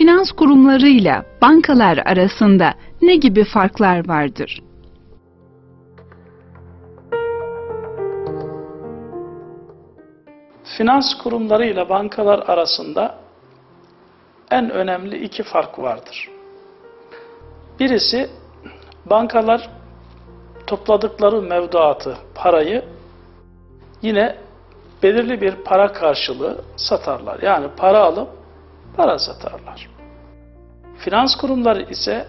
finans kurumlarıyla bankalar arasında ne gibi farklar vardır? Finans kurumları ile bankalar arasında en önemli iki fark vardır. Birisi bankalar topladıkları mevduatı, parayı yine belirli bir para karşılığı satarlar. Yani para alıp para satarlar. Finans kurumları ise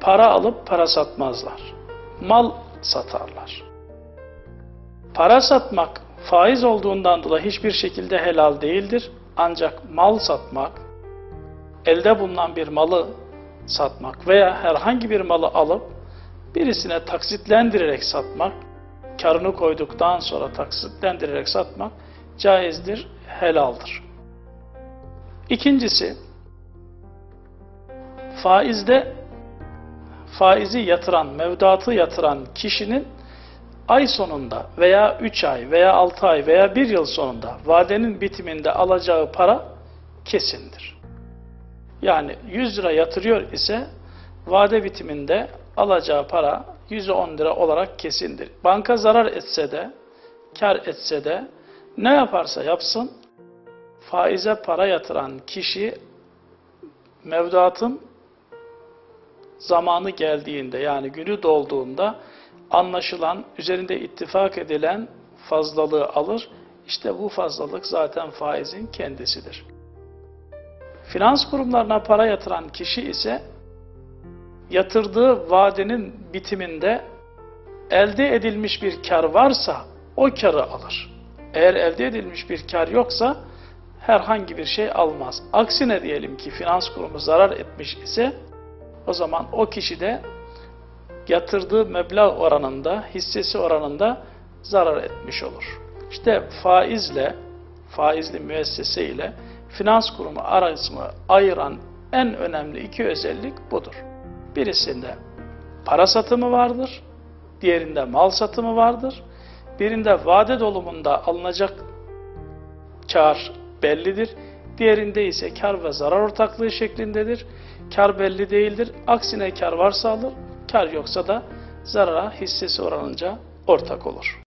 para alıp para satmazlar. Mal satarlar. Para satmak faiz olduğundan dolayı hiçbir şekilde helal değildir. Ancak mal satmak, elde bulunan bir malı satmak veya herhangi bir malı alıp birisine taksitlendirerek satmak, karını koyduktan sonra taksitlendirerek satmak caizdir, helaldir. İkincisi, faizde faizi yatıran, mevduatı yatıran kişinin ay sonunda veya 3 ay veya 6 ay veya 1 yıl sonunda vadenin bitiminde alacağı para kesindir. Yani 100 lira yatırıyor ise vade bitiminde alacağı para 110 lira olarak kesindir. Banka zarar etse de, kar etse de ne yaparsa yapsın faize para yatıran kişi mevduatın zamanı geldiğinde yani günü dolduğunda anlaşılan, üzerinde ittifak edilen fazlalığı alır. İşte bu fazlalık zaten faizin kendisidir. Finans kurumlarına para yatıran kişi ise yatırdığı vadenin bitiminde elde edilmiş bir kar varsa o karı alır. Eğer elde edilmiş bir kar yoksa herhangi bir şey almaz. Aksine diyelim ki finans kurumu zarar etmiş ise o zaman o kişi de yatırdığı meblağ oranında, hissesi oranında zarar etmiş olur. İşte faizle, faizli müessese ile finans kurumu arasını ayıran en önemli iki özellik budur. Birisinde para satımı vardır, diğerinde mal satımı vardır. Birinde vade dolumunda alınacak kar bellidir. Diğerinde ise kar ve zarar ortaklığı şeklindedir. Kar belli değildir. Aksine kar varsa alır, kar yoksa da zarara hissesi oranınca ortak olur.